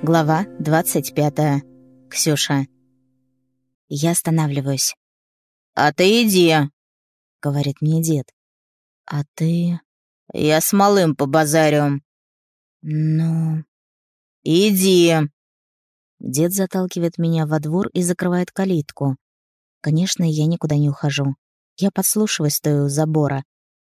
Глава 25. Ксюша. Я останавливаюсь. «А ты иди», — говорит мне дед. «А ты...» «Я с малым по базарю». «Ну...» «Иди». Дед заталкивает меня во двор и закрывает калитку. Конечно, я никуда не ухожу. Я подслушиваю, стою у забора.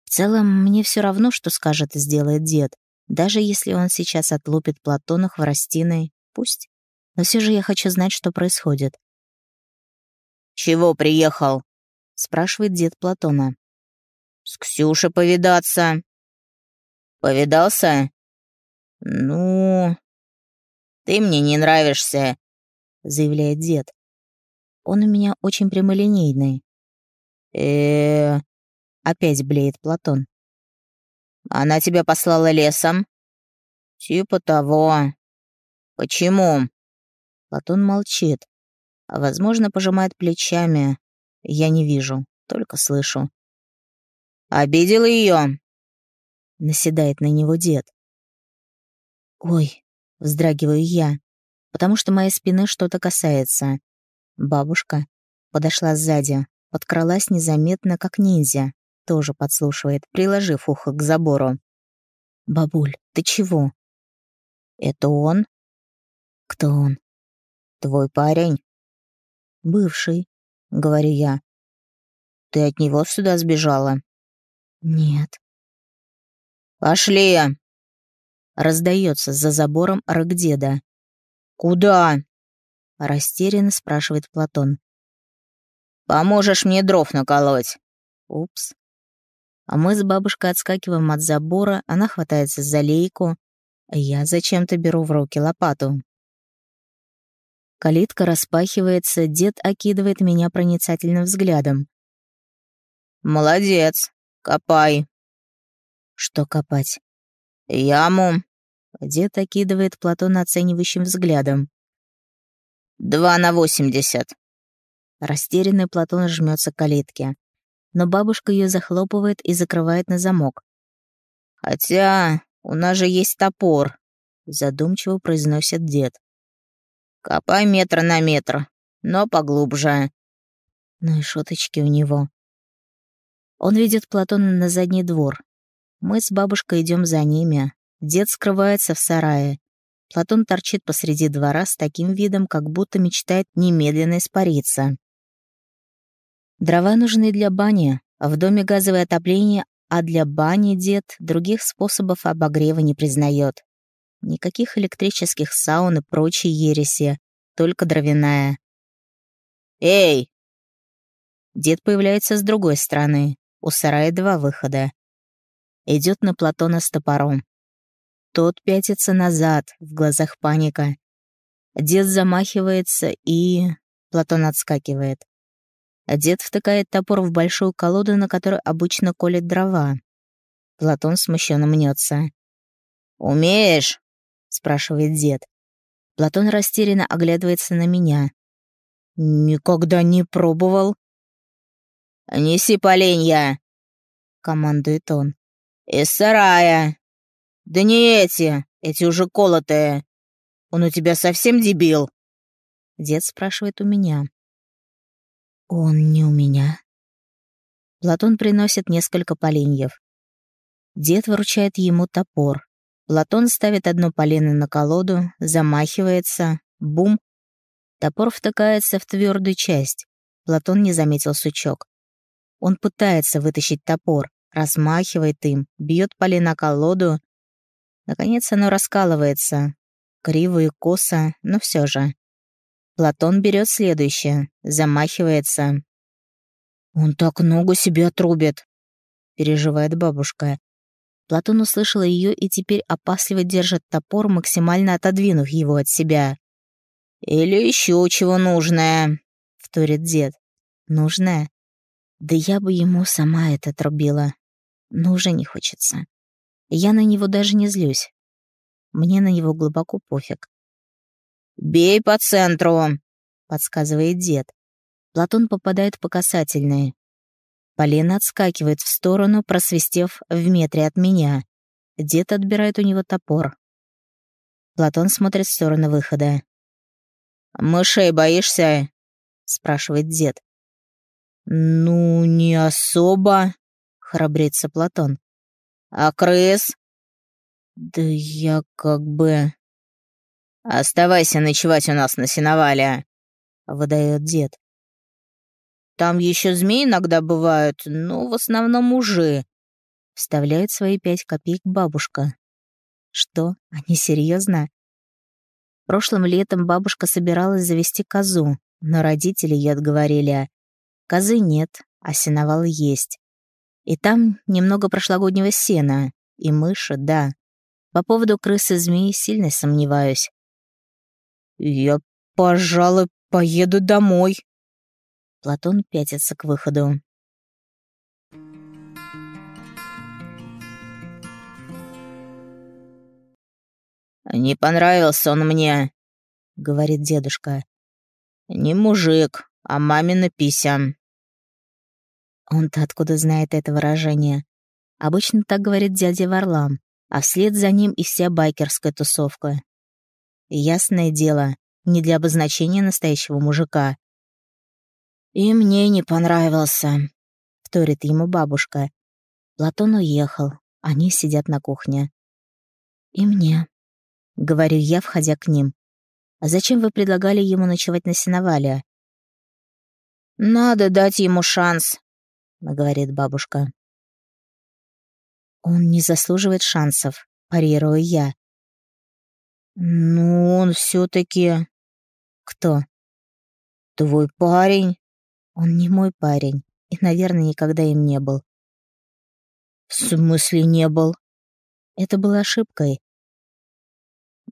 В целом, мне все равно, что скажет и сделает дед. Даже если он сейчас отлупит Платона хворостиной, пусть. Но все же я хочу знать, что происходит. «Чего приехал?» — спрашивает дед Платона. «С Ксюшей повидаться». «Повидался?» «Ну...» «Ты мне не нравишься», — заявляет дед. Он у меня очень прямолинейный. э Опять блеет Платон. Она тебя послала лесом?» «Типа того. Почему?» Платон молчит, а, возможно, пожимает плечами. Я не вижу, только слышу. «Обидел ее?» Наседает на него дед. «Ой», — вздрагиваю я, потому что моей спины что-то касается. Бабушка подошла сзади, подкралась незаметно, как ниндзя тоже подслушивает, приложив ухо к забору. «Бабуль, ты чего?» «Это он?» «Кто он?» «Твой парень?» «Бывший», — говорю я. «Ты от него сюда сбежала?» «Нет». «Пошли!» Раздается за забором рык деда. «Куда?» Растерянно спрашивает Платон. «Поможешь мне дров наколоть?» Упс. А мы с бабушкой отскакиваем от забора, она хватается за лейку, я зачем-то беру в руки лопату. Калитка распахивается, дед окидывает меня проницательным взглядом. «Молодец, копай». «Что копать?» «Яму». Дед окидывает Платона оценивающим взглядом. «Два на восемьдесят». Растерянный Платон жмется к калитке но бабушка ее захлопывает и закрывает на замок. «Хотя у нас же есть топор», — задумчиво произносит дед. «Копай метр на метр, но поглубже». Ну и шуточки у него. Он ведет Платона на задний двор. Мы с бабушкой идем за ними. Дед скрывается в сарае. Платон торчит посреди двора с таким видом, как будто мечтает немедленно испариться. Дрова нужны для бани, а в доме газовое отопление, а для бани дед других способов обогрева не признает. Никаких электрических саун и прочей ереси, только дровяная. «Эй!» Дед появляется с другой стороны. У сарая два выхода. Идет на Платона с топором. Тот пятится назад, в глазах паника. Дед замахивается и... Платон отскакивает. Дед втыкает топор в большую колоду, на которой обычно колет дрова. Платон смущенно мнется. «Умеешь?» — спрашивает дед. Платон растерянно оглядывается на меня. «Никогда не пробовал». «Неси поленья!» — командует он. «Из сарая!» «Да не эти, эти уже колотые. Он у тебя совсем дебил?» Дед спрашивает у меня. «Он не у меня». Платон приносит несколько поленьев. Дед вручает ему топор. Платон ставит одно полено на колоду, замахивается, бум. Топор втыкается в твердую часть. Платон не заметил сучок. Он пытается вытащить топор, размахивает им, бьет полено колоду. Наконец оно раскалывается. Криво и косо, но все же. Платон берет следующее, замахивается. «Он так ногу себе отрубит», — переживает бабушка. Платон услышал ее и теперь опасливо держит топор, максимально отодвинув его от себя. «Или еще чего нужное», — вторит дед. «Нужное? Да я бы ему сама это отрубила. Но уже не хочется. Я на него даже не злюсь. Мне на него глубоко пофиг. «Бей по центру», — подсказывает дед. Платон попадает по касательной. Полина отскакивает в сторону, просвистев в метре от меня. Дед отбирает у него топор. Платон смотрит в сторону выхода. «Мышей боишься?» — спрашивает дед. «Ну, не особо», — храбрится Платон. «А крыс?» «Да я как бы...» «Оставайся ночевать у нас на сеновале», — выдает дед. «Там еще змеи иногда бывают, но в основном мужи», — вставляет свои пять копеек бабушка. «Что? Они серьезно? Прошлым летом бабушка собиралась завести козу, но родители ей отговорили. Козы нет, а сеновал есть. И там немного прошлогоднего сена, и мыши, да. По поводу крысы змеи сильно сомневаюсь. «Я, пожалуй, поеду домой». Платон пятится к выходу. «Не понравился он мне», — говорит дедушка. «Не мужик, а мамина пися». Он-то откуда знает это выражение? Обычно так говорит дядя Варлам, а вслед за ним и вся байкерская тусовка. Ясное дело, не для обозначения настоящего мужика. «И мне не понравился», — вторит ему бабушка. Платон уехал, они сидят на кухне. «И мне», — говорю я, входя к ним. «А зачем вы предлагали ему ночевать на сеновале?» «Надо дать ему шанс», — говорит бабушка. «Он не заслуживает шансов», — парирую я. «Ну, он все-таки...» «Кто?» «Твой парень». «Он не мой парень, и, наверное, никогда им не был». «В смысле не был?» Это было ошибкой.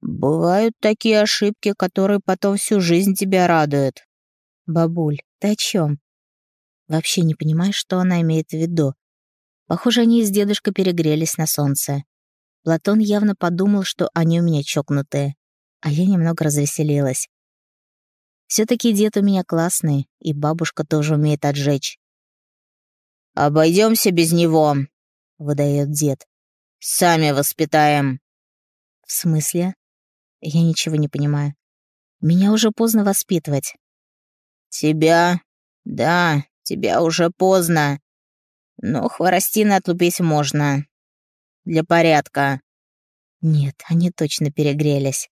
«Бывают такие ошибки, которые потом всю жизнь тебя радуют». «Бабуль, ты о чем? Вообще не понимаешь, что она имеет в виду. Похоже, они с дедушкой перегрелись на солнце. Платон явно подумал, что они у меня чокнутые, а я немного развеселилась. все таки дед у меня классный, и бабушка тоже умеет отжечь. Обойдемся без него», — выдает дед. «Сами воспитаем». «В смысле?» Я ничего не понимаю. Меня уже поздно воспитывать. «Тебя? Да, тебя уже поздно. Но хворостины отлупить можно. Для порядка». Нет, они точно перегрелись.